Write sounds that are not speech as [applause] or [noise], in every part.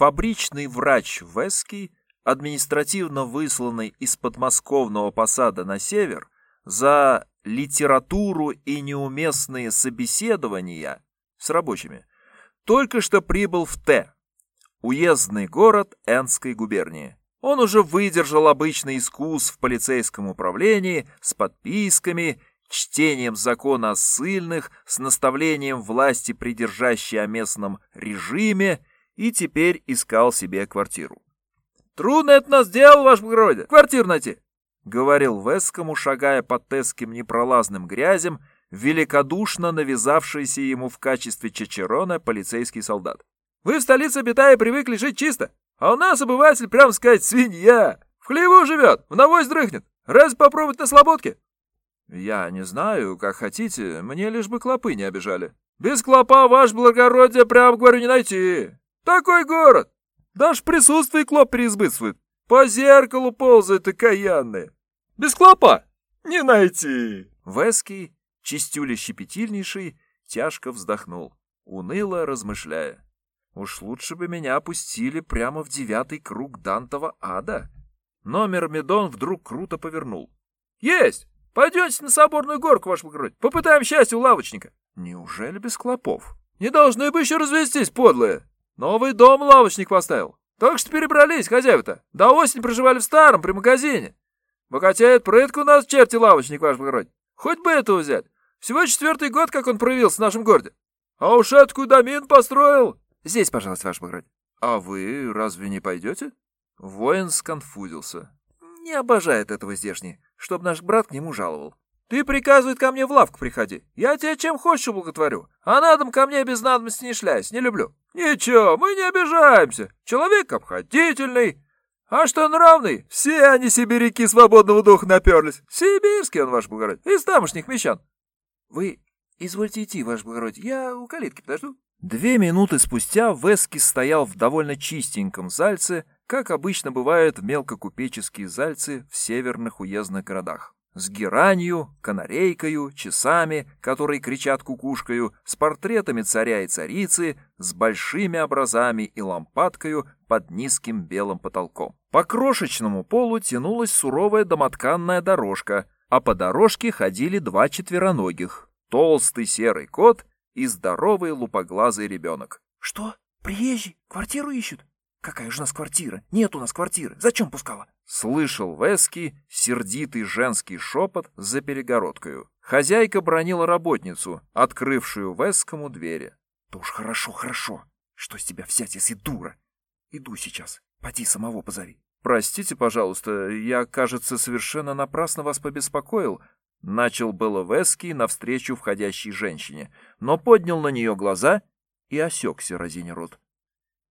фабричный врач Веский, административно высланный из подмосковного посада на север, за литературу и неуместные собеседования с рабочими, только что прибыл в Т, уездный город Энской губернии. Он уже выдержал обычный искус в полицейском управлении с подписками, чтением закона о ссыльных, с наставлением власти, придержащей о местном режиме, и теперь искал себе квартиру. «Трудно это нас дело, ваш благородие, квартиру найти!» — говорил Вескому, шагая по тесским непролазным грязям, великодушно навязавшийся ему в качестве чачерона полицейский солдат. «Вы в столице обитая привыкли жить чисто, а у нас обыватель, прямо сказать, свинья. В хлеву живет, в навоз дрыхнет. Разве попробовать на слободке? Я не знаю, как хотите, мне лишь бы клопы не обижали. Без клопа, ваш благородие, прямо говорю, не найти. Такой город. Даже в присутствии клоп переизбытствует. По зеркалу ползают окаянные. Без клопа не найти. Веский, чистюля щепетильнейший, тяжко вздохнул, уныло размышляя. Уж лучше бы меня опустили прямо в девятый круг Дантова ада. Номер Медон вдруг круто повернул. «Есть! Пойдемте на соборную горку, ваш благородие. Попытаем счастье у лавочника». «Неужели без клопов?» «Не должны бы еще развестись, подлые. Новый дом лавочник поставил. Только что перебрались, хозяева-то. До осени проживали в старом, при магазине. Богатеет прытка у нас черти лавочник, ваш благородие. Хоть бы это взять. Всего четвертый год, как он проявился в нашем городе. А уж эткую домин построил. Здесь, пожалуйста, ваш благородие. А вы разве не пойдете? Воин сконфузился. Не обожает этого здешний, чтоб наш брат к нему жаловал. Ты приказывает ко мне в лавку приходи. Я тебе чем хочешь благотворю. А на дом ко мне без надобности не шляйся, не люблю. Ничего, мы не обижаемся. Человек обходительный. А что нравный? Все они сибиряки свободного духа наперлись. Сибирский он, ваш благородие, из тамошних мещан. Вы извольте идти, ваш благородие, я у калитки подожду. Две минуты спустя Вески стоял в довольно чистеньком зальце, как обычно бывает в мелкокупеческие зальцы в северных уездных городах. С геранью, канарейкою, часами, которые кричат кукушкою, с портретами царя и царицы, с большими образами и лампадкою под низким белым потолком. По крошечному полу тянулась суровая домотканная дорожка, а по дорожке ходили два четвероногих. Толстый серый кот и здоровый лупоглазый ребенок. «Что? Приезжий? Квартиру ищут? Какая же у нас квартира? Нет у нас квартиры. Зачем пускала?» Слышал Вески сердитый женский шепот за перегородкою. Хозяйка бронила работницу, открывшую Вескому двери. «Да уж хорошо, хорошо. Что с тебя взять, если дура? Иду сейчас. Поди самого позови». «Простите, пожалуйста, я, кажется, совершенно напрасно вас побеспокоил. Начал было Веский навстречу входящей женщине, но поднял на нее глаза и осекся, разиня рот.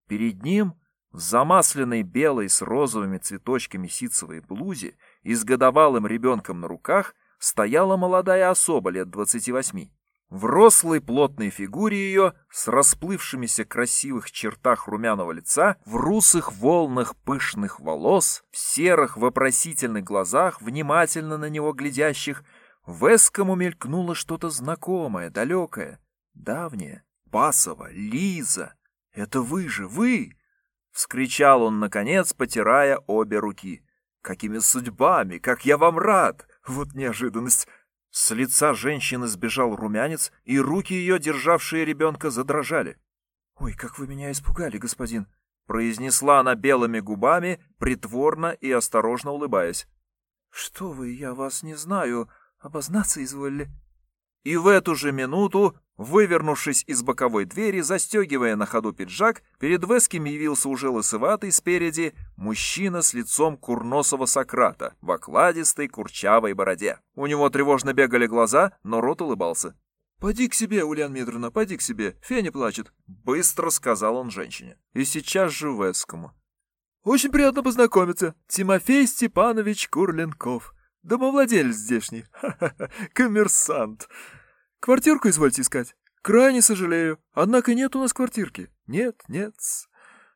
Перед ним, в замасленной белой с розовыми цветочками ситцевой блузе и с годовалым ребенком на руках, стояла молодая особа лет двадцати восьми. В рослой плотной фигуре ее, с расплывшимися красивых чертах румяного лица, в русых волнах пышных волос, в серых вопросительных глазах, внимательно на него глядящих, в Эскому мелькнуло что-то знакомое, далекое, давнее. «Пасова, Лиза! Это вы же, вы!» — вскричал он, наконец, потирая обе руки. «Какими судьбами! Как я вам рад! Вот неожиданность!» С лица женщины сбежал румянец, и руки ее, державшие ребенка, задрожали. «Ой, как вы меня испугали, господин!» — произнесла она белыми губами, притворно и осторожно улыбаясь. «Что вы, я вас не знаю!» Обознаться изволили. И в эту же минуту, вывернувшись из боковой двери, застегивая на ходу пиджак, перед Веским явился уже лысоватый спереди мужчина с лицом курносого Сократа в окладистой курчавой бороде. У него тревожно бегали глаза, но рот улыбался. «Поди к себе, Ульяна Митровна, поди к себе, Феня плачет», — быстро сказал он женщине. И сейчас же Вескому. «Очень приятно познакомиться. Тимофей Степанович Курленков». Домовладелец здешний. Ха-ха-ха. [laughs] Коммерсант. Квартирку извольте искать. Крайне сожалею. Однако нет у нас квартирки. Нет, нет.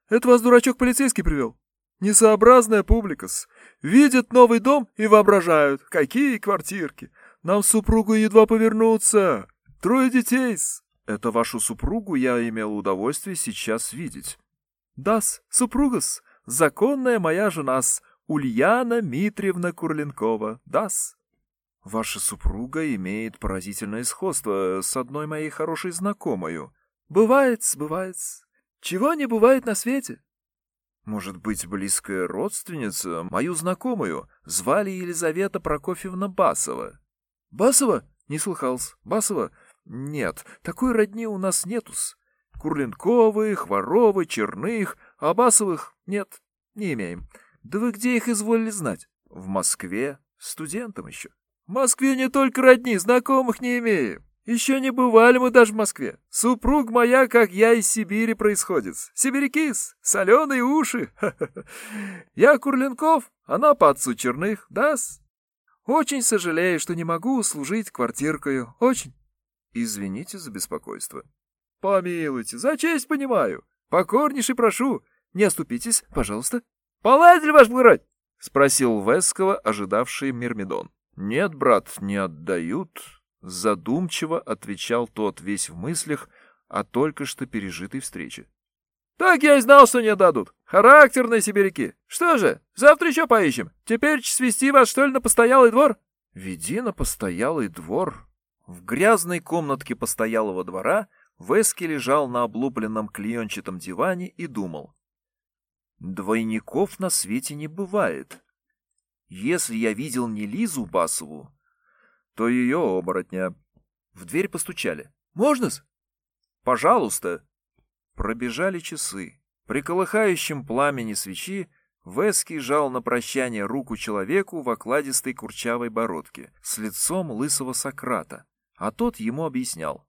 Это вас дурачок полицейский привел. Несообразная публикас. Видят новый дом и воображают. Какие квартирки. Нам с супругой едва повернуться. Трое детей -с. Это вашу супругу я имел удовольствие сейчас видеть. Дас, супругас, законная моя жена-с, Ульяна Митриевна Курленкова, дас. Ваша супруга имеет поразительное сходство с одной моей хорошей знакомою. Бывает, бывает. Чего не бывает на свете? Может быть, близкая родственница, мою знакомую, звали Елизавета Прокофьевна Басова. Басова? Не слыхался. Басова? Нет, такой родни у нас нетус. Курленковых, Воровы, Черных, а Басовых нет, не имеем. Да вы где их изволили знать? В Москве, студентом еще. В Москве не только родни, знакомых не имеем. Еще не бывали мы даже в Москве. Супруг моя, как я, из Сибири происходит. Сибирякис, соленые уши. [laughs] Я Курленков, она по отцу Черных, дас. Очень сожалею, что не могу услужить квартиркою. Очень. Извините за беспокойство. Помилуйте, за честь понимаю. Покорнейше прошу. Не оступитесь, пожалуйста. Поладили, ваш благородь? Спросил Вескова, ожидавший Мирмидон. Нет, брат, не отдают, Задумчиво отвечал тот весь в мыслях о только что пережитой встрече. «Так я и знал, что не дадут. Характерные сибиряки. Что же, завтра еще поищем. Теперь свести вас, что ли, на постоялый двор?» «Веди на постоялый двор». В грязной комнатке постоялого двора Вески лежал на облупленном клеенчатом диване и думал. «Двойников на свете не бывает. Если я видел не Лизу Басову, то ее оборотня. В дверь постучали. «Можно-с?» «Пожалуйста!» Пробежали часы. При колыхающем пламени свечи Веский жал на прощание руку человеку в окладистой курчавой бородке с лицом лысого Сократа, а тот ему объяснял.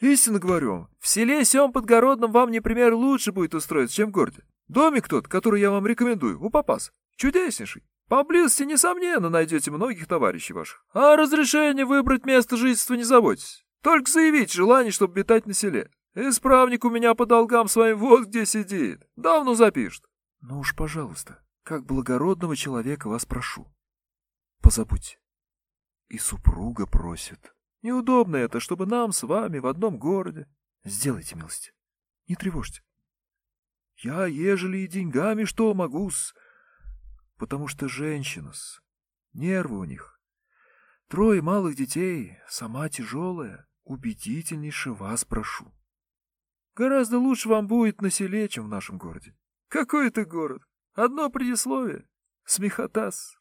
«Истинно говорю, в селе сем подгородном вам, например, лучше будет устроиться, чем в городе. Домик тот, который я вам рекомендую, у попас, чудеснейший. Поблизости, несомненно, найдете многих товарищей ваших. А разрешение выбрать место жительства не заботьтесь. Только заявить желание, чтобы обитать на селе. Исправник у меня по долгам своим вот где сидит. Давно запишет. Ну уж, пожалуйста, как благородного человека вас прошу. Позабудьте. И супруга просит. Неудобно это, чтобы нам с вами в одном городе. Сделайте милость. Не тревожьте. Я, ежели и деньгами что могу-с, потому что женщина-с, нервы у них. Трое малых детей, сама тяжелая, убедительнейше вас прошу. Гораздо лучше вам будет на селе, чем в нашем городе. Какой это город? Одно предисловие. Смехотас.